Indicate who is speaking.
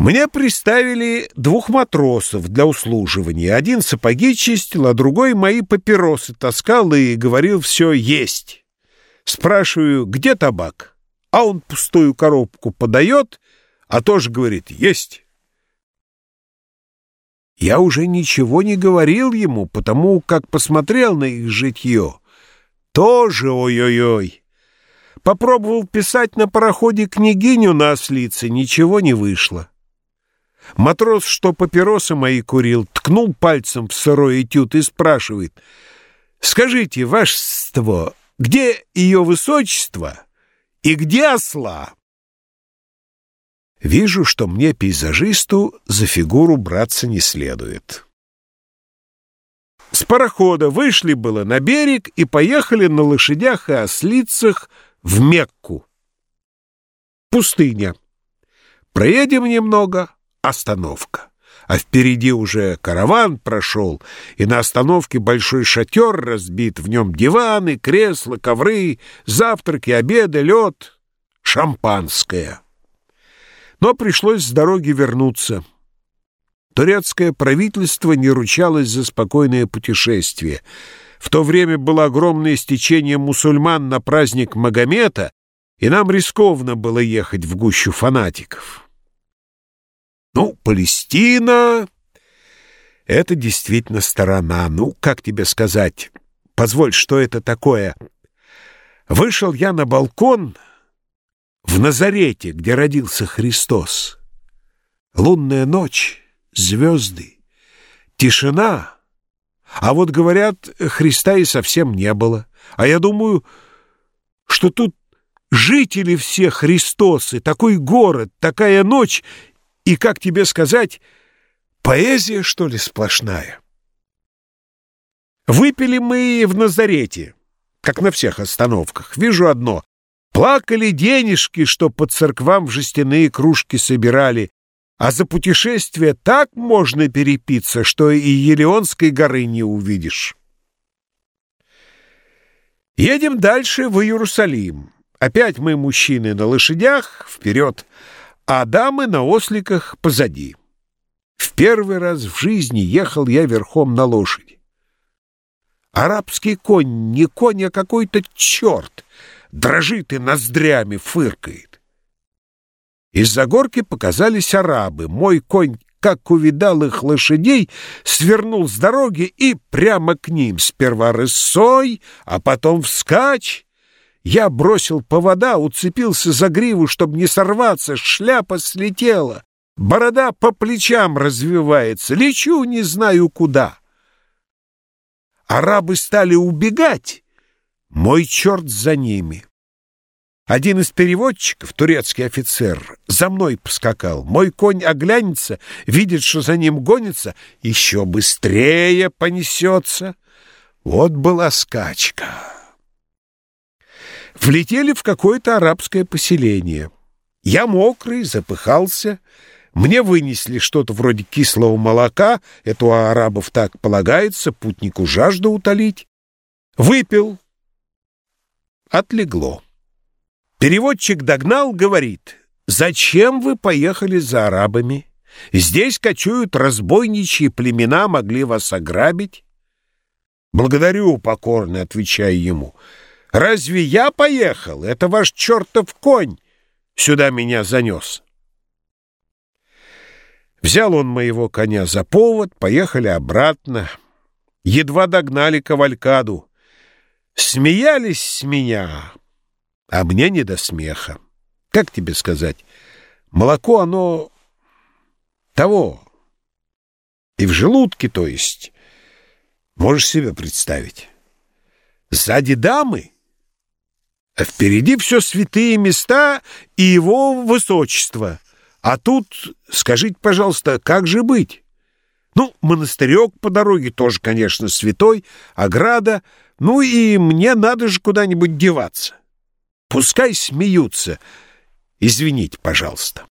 Speaker 1: Мне приставили двух матросов для услуживания. Один сапоги чистил, а другой мои папиросы таскал и говорил все есть. Спрашиваю, где табак? А он пустую коробку подает, а тоже говорит «есть». Я уже ничего не говорил ему, потому как посмотрел на их житье. Тоже ой-ой-ой. Попробовал писать на пароходе княгиню на ослице, ничего не вышло. Матрос, что папиросы мои курил, ткнул пальцем в сырой этюд и спрашивает, «Скажите, вашество, где ее высочество и где осла?» Вижу, что мне, пейзажисту, за фигуру браться не следует. С парохода вышли было на берег и поехали на лошадях и ослицах в Мекку. Пустыня. Проедем немного, остановка. А впереди уже караван прошел, и на остановке большой шатер разбит, в нем диваны, кресла, ковры, завтраки, обеды, лед, шампанское. Но пришлось с дороги вернуться. Турецкое правительство не ручалось за спокойное путешествие. В то время было огромное стечение мусульман на праздник Магомета, и нам рискованно было ехать в гущу фанатиков. Палестина — это действительно сторона. Ну, как тебе сказать? Позволь, что это такое? Вышел я на балкон в Назарете, где родился Христос. Лунная ночь, звезды, тишина. А вот, говорят, Христа и совсем не было. А я думаю, что тут жители все Христосы, такой город, такая ночь и, как тебе сказать, поэзия, что ли, сплошная? Выпили мы в Назарете, как на всех остановках. Вижу одно. Плакали денежки, что по церквам в жестяные кружки собирали, а за путешествие так можно перепиться, что и Елеонской горы не увидишь. Едем дальше в Иерусалим. Опять мы, мужчины, на лошадях, вперед а дамы на осликах позади. В первый раз в жизни ехал я верхом на лошади. Арабский конь не конь, а какой-то черт, дрожит и ноздрями фыркает. Из-за горки показались арабы. Мой конь, как увидал их лошадей, свернул с дороги и прямо к ним, сперва рысой, а потом вскачь. Я бросил повода, уцепился за гриву, чтобы не сорваться, шляпа слетела, борода по плечам развивается, лечу не знаю куда. Арабы стали убегать, мой черт за ними. Один из переводчиков, турецкий офицер, за мной поскакал. Мой конь оглянется, видит, что за ним гонится, еще быстрее понесется. Вот была скачка влетели в какое-то арабское поселение. Я мокрый, запыхался. Мне вынесли что-то вроде кислого молока, это у арабов так полагается, путнику жажду утолить. Выпил. Отлегло. Переводчик догнал, говорит, «Зачем вы поехали за арабами? Здесь кочуют разбойничьи племена, могли вас ограбить». «Благодарю, покорно», — отвечаю ему, — Разве я поехал? Это ваш чертов конь сюда меня занес. Взял он моего коня за повод, поехали обратно. Едва догнали кавалькаду. Смеялись с меня, а мне не до смеха. Как тебе сказать? Молоко, оно того. И в желудке, то есть. Можешь себе представить. Сзади дамы а впереди все святые места и его высочество. А тут, скажите, пожалуйста, как же быть? Ну, монастырек по дороге тоже, конечно, святой, ограда, ну и мне надо же куда-нибудь деваться. Пускай смеются. Извините, пожалуйста.